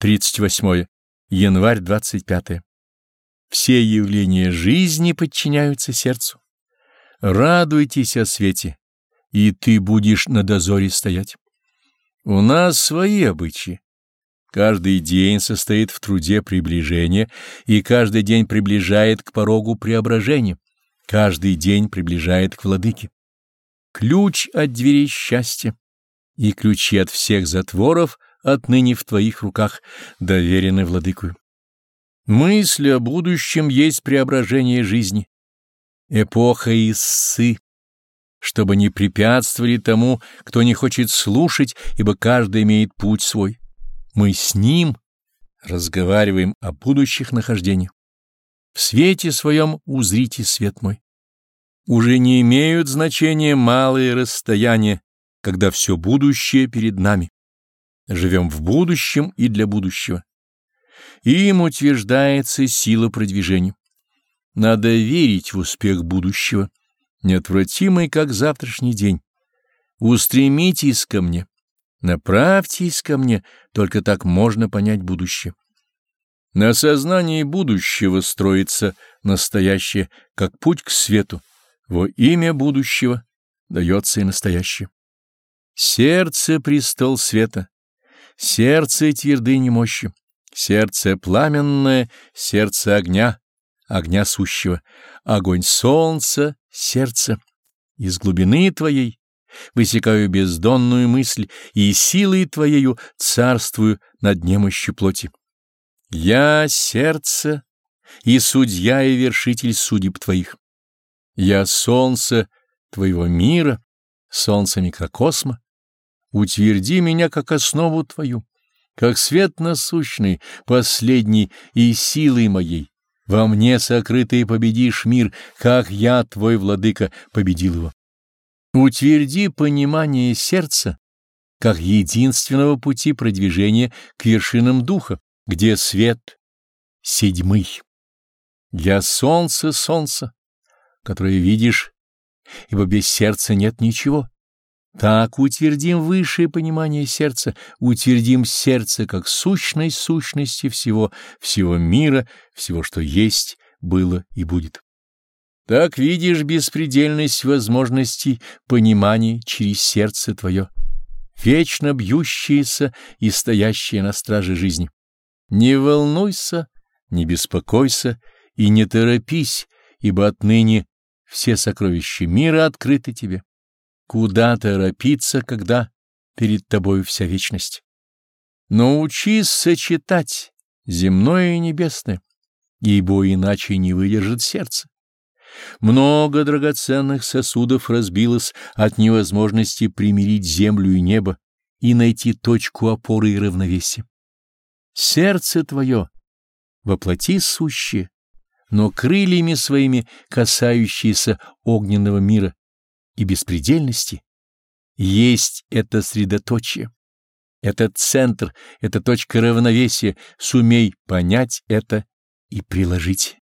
38. Январь 25. Все явления жизни подчиняются сердцу. Радуйтесь о свете, и ты будешь на дозоре стоять. У нас свои обычаи. Каждый день состоит в труде приближения, и каждый день приближает к порогу преображения, каждый день приближает к владыке. Ключ от дверей счастья и ключи от всех затворов отныне в твоих руках, доверены владыкою. Мысль о будущем есть преображение жизни, эпоха Иссы, чтобы не препятствовали тому, кто не хочет слушать, ибо каждый имеет путь свой. Мы с ним разговариваем о будущих нахождениях. В свете своем узрите свет мой. Уже не имеют значения малые расстояния, когда все будущее перед нами. Живем в будущем и для будущего. Им утверждается сила продвижения. Надо верить в успех будущего, неотвратимый, как завтрашний день. Устремитесь ко мне, направьтесь ко мне, только так можно понять будущее. На сознании будущего строится настоящее, как путь к свету. Во имя будущего дается и настоящее. Сердце — престол света, сердце — твердыни мощи, сердце пламенное, сердце огня, огня сущего, огонь солнца, сердце. Из глубины твоей высекаю бездонную мысль и силой твоею царствую над немощью плоти. Я — сердце и судья и вершитель судеб твоих. Я — солнце твоего мира, солнце микрокосма, утверди меня как основу Твою, как свет насущный, последний и силой моей. Во мне сокрытый победишь мир, как я, Твой владыка, победил его. Утверди понимание сердца, как единственного пути продвижения к вершинам духа, где свет седьмый. Я солнце, солнце, которое видишь, ибо без сердца нет ничего. Так утвердим высшее понимание сердца, утвердим сердце как сущность сущности всего, всего мира, всего, что есть, было и будет. Так видишь беспредельность возможностей понимания через сердце твое, вечно бьющееся и стоящее на страже жизни. Не волнуйся, не беспокойся и не торопись, ибо отныне все сокровища мира открыты тебе. Куда торопиться, когда перед тобою вся вечность? Научись сочетать земное и небесное, ибо иначе не выдержит сердце. Много драгоценных сосудов разбилось от невозможности примирить землю и небо и найти точку опоры и равновесия. Сердце твое воплоти сущее, но крыльями своими касающиеся огненного мира, и беспредельности, есть это средоточие, это центр, это точка равновесия, сумей понять это и приложить.